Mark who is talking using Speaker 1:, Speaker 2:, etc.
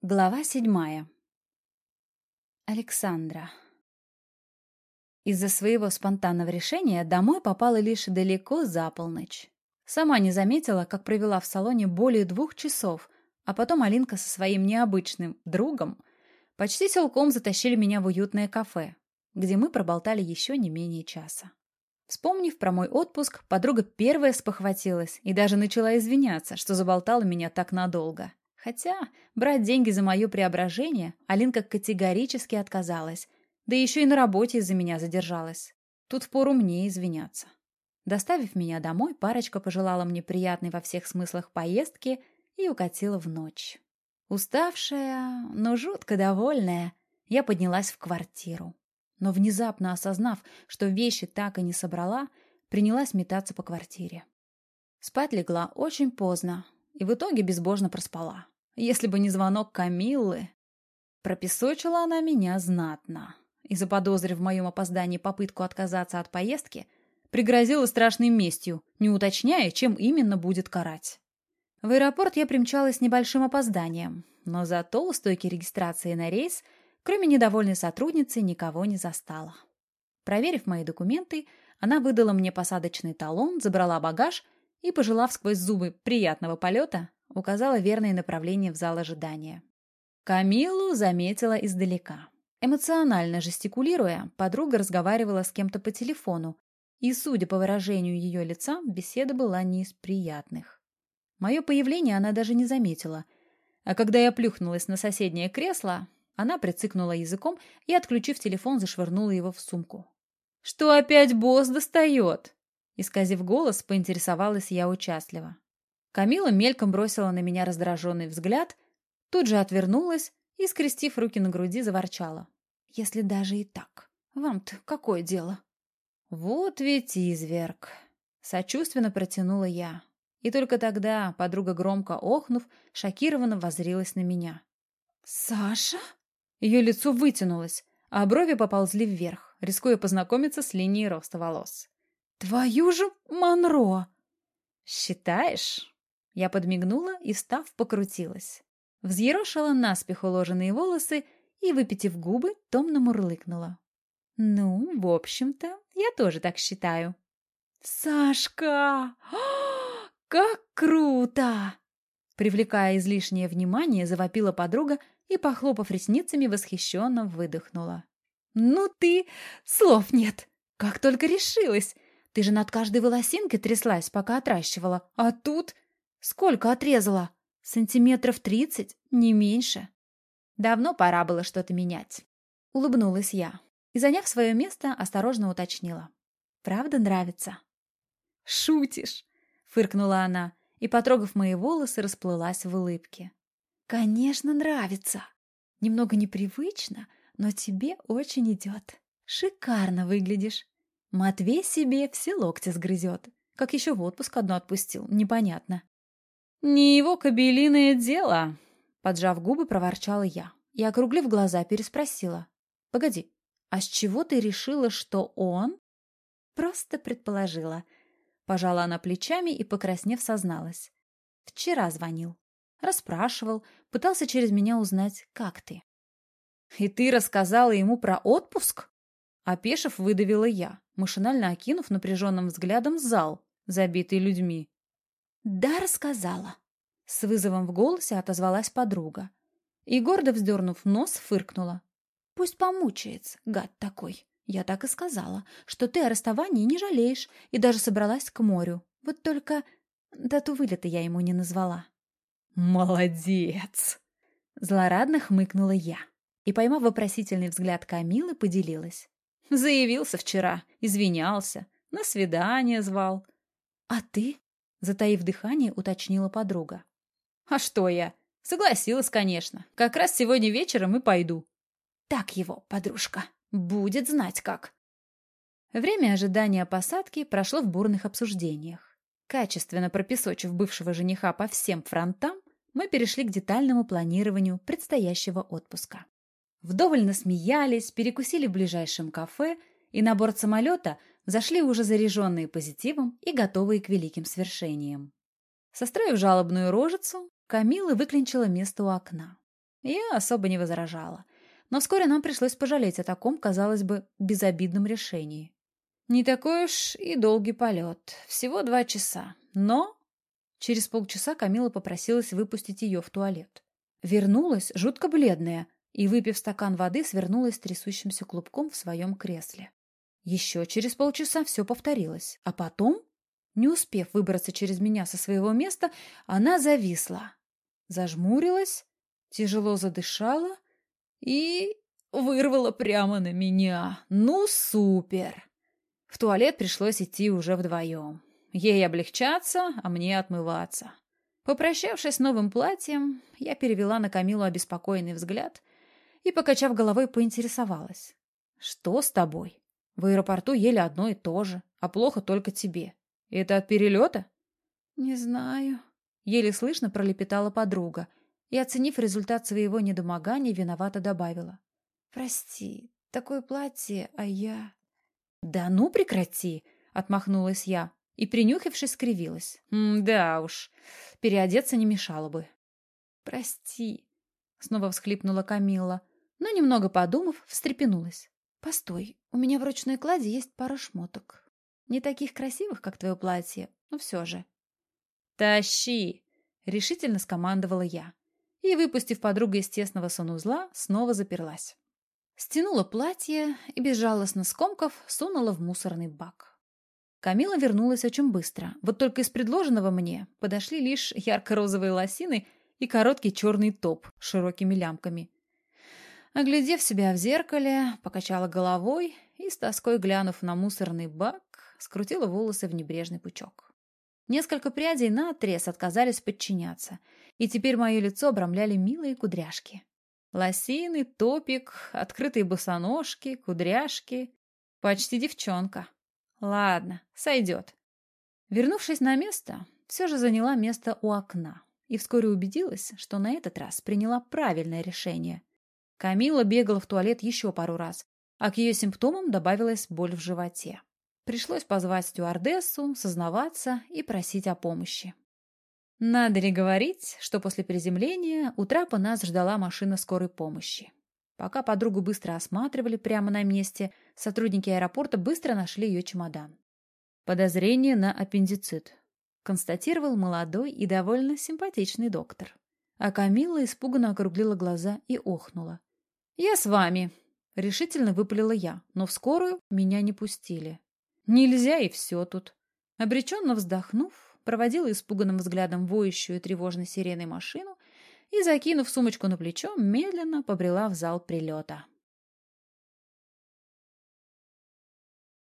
Speaker 1: Глава седьмая. Александра. Из-за своего спонтанного решения домой попала лишь далеко за полночь. Сама не заметила, как провела в салоне более двух часов, а потом Алинка со своим необычным другом почти силком затащили меня в уютное кафе, где мы проболтали еще не менее часа. Вспомнив про мой отпуск, подруга первая спохватилась и даже начала извиняться, что заболтала меня так надолго. Хотя брать деньги за мое преображение Алинка категорически отказалась, да еще и на работе из-за меня задержалась. Тут впору мне извиняться. Доставив меня домой, парочка пожелала мне приятной во всех смыслах поездки и укатила в ночь. Уставшая, но жутко довольная, я поднялась в квартиру. Но внезапно осознав, что вещи так и не собрала, принялась метаться по квартире. Спать легла очень поздно, и в итоге безбожно проспала. Если бы не звонок Камиллы... Пропесочила она меня знатно. И заподозрив в моем опоздании попытку отказаться от поездки, пригрозила страшной местью, не уточняя, чем именно будет карать. В аэропорт я примчалась с небольшим опозданием, но зато у стойки регистрации на рейс, кроме недовольной сотрудницы, никого не застала. Проверив мои документы, она выдала мне посадочный талон, забрала багаж — и, пожелав сквозь зубы приятного полета, указала верное направление в зал ожидания. Камилу заметила издалека. Эмоционально жестикулируя, подруга разговаривала с кем-то по телефону, и, судя по выражению ее лица, беседа была не из приятных. Мое появление она даже не заметила, а когда я плюхнулась на соседнее кресло, она прицикнула языком и, отключив телефон, зашвырнула его в сумку. «Что опять босс достает?» Исказив голос, поинтересовалась я участливо. Камила мельком бросила на меня раздраженный взгляд, тут же отвернулась и, скрестив руки на груди, заворчала. «Если даже и так, вам-то какое дело?» «Вот ведь изверг!» — сочувственно протянула я. И только тогда подруга, громко охнув, шокированно возрилась на меня. «Саша?» Ее лицо вытянулось, а брови поползли вверх, рискуя познакомиться с линией роста волос. «Твою же Монро!» «Считаешь?» Я подмигнула и, став, покрутилась. Взъерошила наспех уложенные волосы и, выпитив губы, томно мурлыкнула. «Ну, в общем-то, я тоже так считаю». «Сашка! Как круто!» Привлекая излишнее внимание, завопила подруга и, похлопав ресницами, восхищенно выдохнула. «Ну ты! Слов нет! Как только решилась! Ты же над каждой волосинкой тряслась, пока отращивала. А тут... Сколько отрезала? Сантиметров тридцать? Не меньше. Давно пора было что-то менять. Улыбнулась я. И, заняв свое место, осторожно уточнила. Правда нравится? Шутишь? Фыркнула она и, потрогав мои волосы, расплылась в улыбке. Конечно, нравится. Немного непривычно, но тебе очень идет. Шикарно выглядишь. Матвей себе все локти сгрызет. Как еще в отпуск одно отпустил, непонятно. «Не его кобелиное дело!» Поджав губы, проворчала я и, округлив глаза, переспросила. «Погоди, а с чего ты решила, что он?» «Просто предположила». Пожала она плечами и, покраснев, созналась. «Вчера звонил. Расспрашивал, пытался через меня узнать, как ты». «И ты рассказала ему про отпуск?» Опешив, выдавила я машинально окинув напряженным взглядом зал, забитый людьми. «Да, рассказала», — с вызовом в голосе отозвалась подруга. И, гордо вздернув нос, фыркнула. «Пусть помучается, гад такой. Я так и сказала, что ты о расставании не жалеешь и даже собралась к морю. Вот только дату вылета я ему не назвала».
Speaker 2: «Молодец!»
Speaker 1: Злорадно хмыкнула я и, поймав вопросительный взгляд Камилы, поделилась. Заявился вчера, извинялся, на свидание звал. А ты? Затаив дыхание, уточнила подруга. А что я? Согласилась, конечно. Как раз сегодня вечером и пойду. Так его, подружка, будет знать как. Время ожидания посадки прошло в бурных обсуждениях. Качественно пропесочив бывшего жениха по всем фронтам, мы перешли к детальному планированию предстоящего отпуска. Вдоволь насмеялись, перекусили в ближайшем кафе и на борт самолета зашли уже заряженные позитивом и готовые к великим свершениям. Состроив жалобную рожицу, Камила выклинчила место у окна. Я особо не возражала. Но вскоре нам пришлось пожалеть о таком, казалось бы, безобидном решении. Не такой уж и долгий полет. Всего два часа. Но через полчаса Камила попросилась выпустить ее в туалет. Вернулась, жутко бледная, и, выпив стакан воды, свернулась трясущимся клубком в своем кресле. Еще через полчаса все повторилось, а потом, не успев выбраться через меня со своего места, она зависла, зажмурилась, тяжело задышала и вырвала прямо на меня. Ну, супер! В туалет пришлось идти уже вдвоем. Ей облегчаться, а мне отмываться. Попрощавшись с новым платьем, я перевела на Камилу обеспокоенный взгляд и, покачав головой, поинтересовалась. «Что с тобой? В аэропорту ели одно и то же, а плохо только тебе. Это от перелета?» «Не знаю», — еле слышно пролепетала подруга и, оценив результат своего недомогания, виновато добавила. «Прости, такое платье, а я...» «Да ну прекрати!» — отмахнулась я и, принюхавшись, скривилась. «Да уж, переодеться не мешало бы». «Прости», — снова всхлипнула Камилла, но, немного подумав, встрепенулась. «Постой, у меня в ручной кладе есть пара шмоток. Не таких красивых, как твое платье, но все же». «Тащи!» — решительно скомандовала я. И, выпустив подругу из тесного санузла, снова заперлась. Стянула платье и, безжалостно скомков, сунула в мусорный бак. Камила вернулась очень быстро. Вот только из предложенного мне подошли лишь ярко-розовые лосины и короткий черный топ с широкими лямками. Оглядев себя в зеркале, покачала головой и, с тоской глянув на мусорный бак, скрутила волосы в небрежный пучок. Несколько прядей наотрез отказались подчиняться, и теперь мое лицо обрамляли милые кудряшки. Лосины, топик, открытые босоножки, кудряшки. Почти девчонка. Ладно, сойдет. Вернувшись на место, все же заняла место у окна и вскоре убедилась, что на этот раз приняла правильное решение. Камила бегала в туалет еще пару раз, а к ее симптомам добавилась боль в животе. Пришлось позвать стюардессу, сознаваться и просить о помощи. Надо ли говорить, что после приземления у трапа нас ждала машина скорой помощи. Пока подругу быстро осматривали прямо на месте, сотрудники аэропорта быстро нашли ее чемодан. Подозрение на аппендицит, констатировал молодой и довольно симпатичный доктор. А Камила испуганно округлила глаза и охнула. «Я с вами», — решительно выпалила я, но в скорую меня не пустили. «Нельзя и все тут». Обреченно вздохнув, проводила испуганным взглядом воющую тревожной сиреной машину и, закинув сумочку на плечо, медленно побрела в зал прилета.